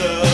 answer.